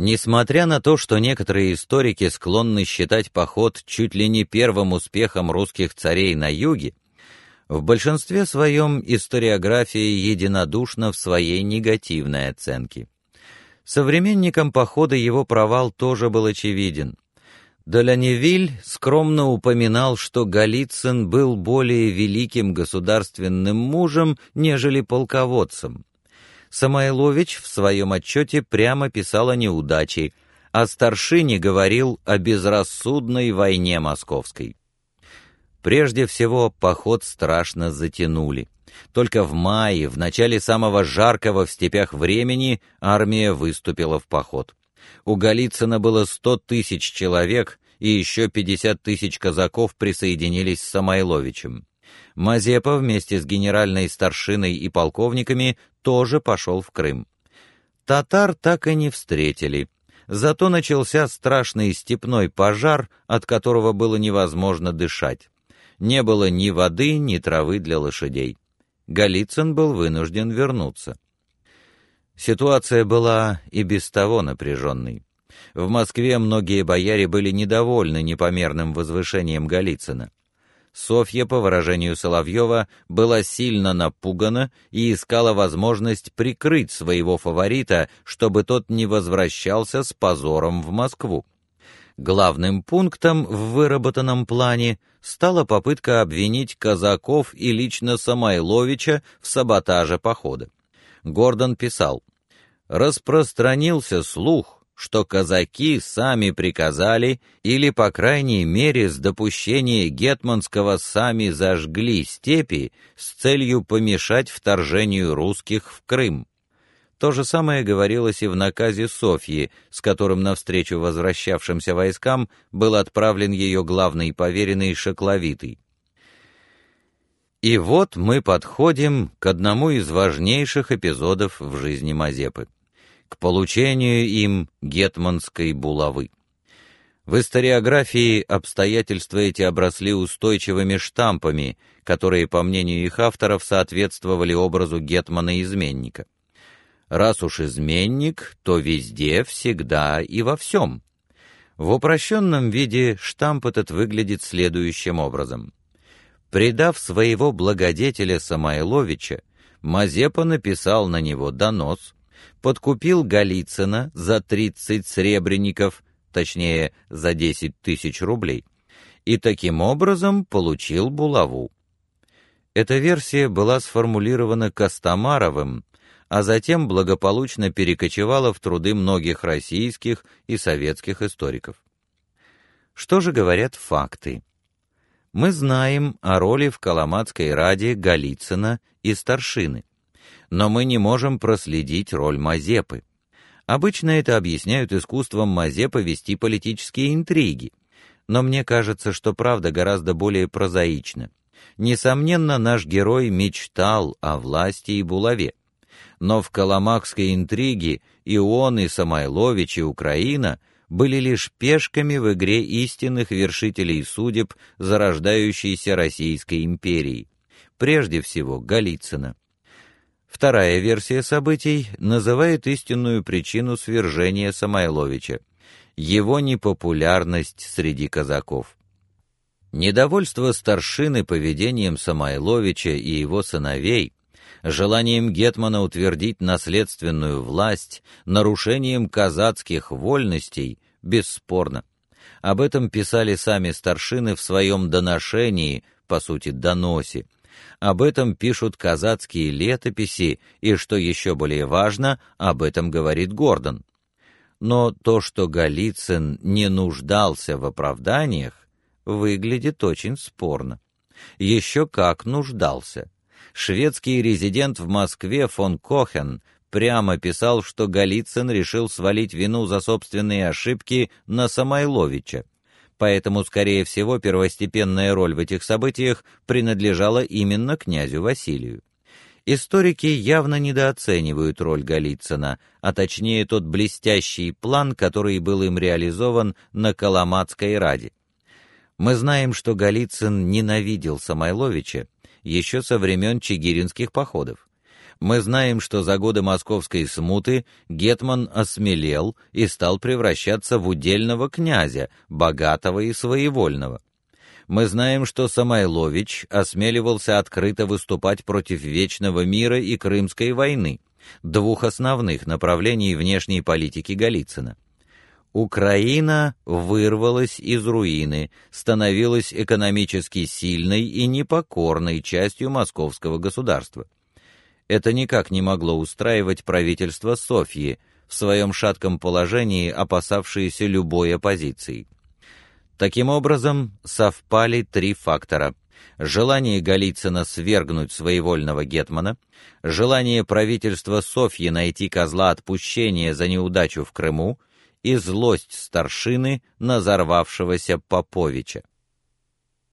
Несмотря на то, что некоторые историки склонны считать поход чуть ли не первым успехом русских царей на юге, в большинстве своем историография единодушна в своей негативной оценке. Современникам похода его провал тоже был очевиден. Доляневиль скромно упоминал, что Голицын был более великим государственным мужем, нежели полководцем. Самойлович в своем отчете прямо писал о неудаче, а Старшине говорил о безрассудной войне московской. Прежде всего, поход страшно затянули. Только в мае, в начале самого жаркого в степях времени, армия выступила в поход. У Голицына было сто тысяч человек, и еще пятьдесят тысяч казаков присоединились с Самойловичем. Мазепа вместе с генеральной старшиной и полковниками тоже пошел в Крым. Татар так и не встретили. Зато начался страшный степной пожар, от которого было невозможно дышать. Не было ни воды, ни травы для лошадей. Голицын был вынужден вернуться. Ситуация была и без того напряженной. В Москве многие бояре были недовольны непомерным возвышением Голицына. Софья, по выражению Соловьева, была сильно напугана и искала возможность прикрыть своего фаворита, чтобы тот не возвращался с позором в Москву. Главным пунктом в выработанном плане стала попытка обвинить казаков и лично Самойловича в саботаже похода. Гордон писал: "Распространился слух, что казаки сами приказали или, по крайней мере, с допущения гетманского сами зажгли степи с целью помешать вторжению русских в Крым. То же самое говорилось и в наказе Софьи, с которым навстречу возвращавшимся войскам был отправлен ее главный поверенный Шакловитый. И вот мы подходим к одному из важнейших эпизодов в жизни Мазепы к получению им гетманской булавы. В историографии обстоятельства эти обросли устойчивыми штампами, которые, по мнению их авторов, соответствовали образу гетмана-изменника. Раз уж изменник, то везде, всегда и во всем. В упрощенном виде штамп этот выглядит следующим образом. Предав своего благодетеля Самойловича, Мазепа написал на него донос, подкупил Голицына за 30 сребреников, точнее, за 10 тысяч рублей, и таким образом получил булаву. Эта версия была сформулирована Костомаровым, а затем благополучно перекочевала в труды многих российских и советских историков. Что же говорят факты? Мы знаем о роли в Коломатской раде Голицына и Старшины но мы не можем проследить роль Мазепы. Обычно это объясняют искусством Мазепы вести политические интриги, но мне кажется, что правда гораздо более прозаична. Несомненно, наш герой мечтал о власти и булаве. Но в Коломакской интриге и он, и Самойлович, и Украина были лишь пешками в игре истинных вершителей судеб зарождающейся Российской империи, прежде всего Голицына. Вторая версия событий называет истинную причину свержения Самойловича его непопулярность среди казаков. Недовольство старшины поведением Самойловича и его сыновей, желанием гетмана утвердить наследственную власть, нарушением казацких вольностей бесспорно. Об этом писали сами старшины в своем доношении, по сути, доносе об этом пишут казацкие летописи, и что еще более важно, об этом говорит Гордон. Но то, что Голицын не нуждался в оправданиях, выглядит очень спорно. Еще как нуждался. Шведский резидент в Москве фон Кохен прямо писал, что Голицын решил свалить вину за собственные ошибки на Самойловича поэтому, скорее всего, первостепенная роль в этих событиях принадлежала именно князю Василию. Историки явно недооценивают роль Голицына, а точнее тот блестящий план, который был им реализован на Коломатской раде. Мы знаем, что Голицын ненавидел Самойловича еще со времен чигиринских походов. Мы знаем, что за годы московской смуты гетман осмелел и стал превращаться в удельного князя, богатого и своевольного. Мы знаем, что Самойлович осмеливался открыто выступать против вечного мира и Крымской войны, двух основных направлений внешней политики Голицына. Украина вырвалась из руины, становилась экономически сильной и непокорной частью московского государства. Это никак не могло устраивать правительство Софьи, в своем шатком положении опасавшееся любой оппозиции. Таким образом, совпали три фактора: желание Голицына свергнуть своевольного гетмана, желание правительства Софьи найти козла отпущения за неудачу в Крыму и злость старшины на взорвавшегося Поповича.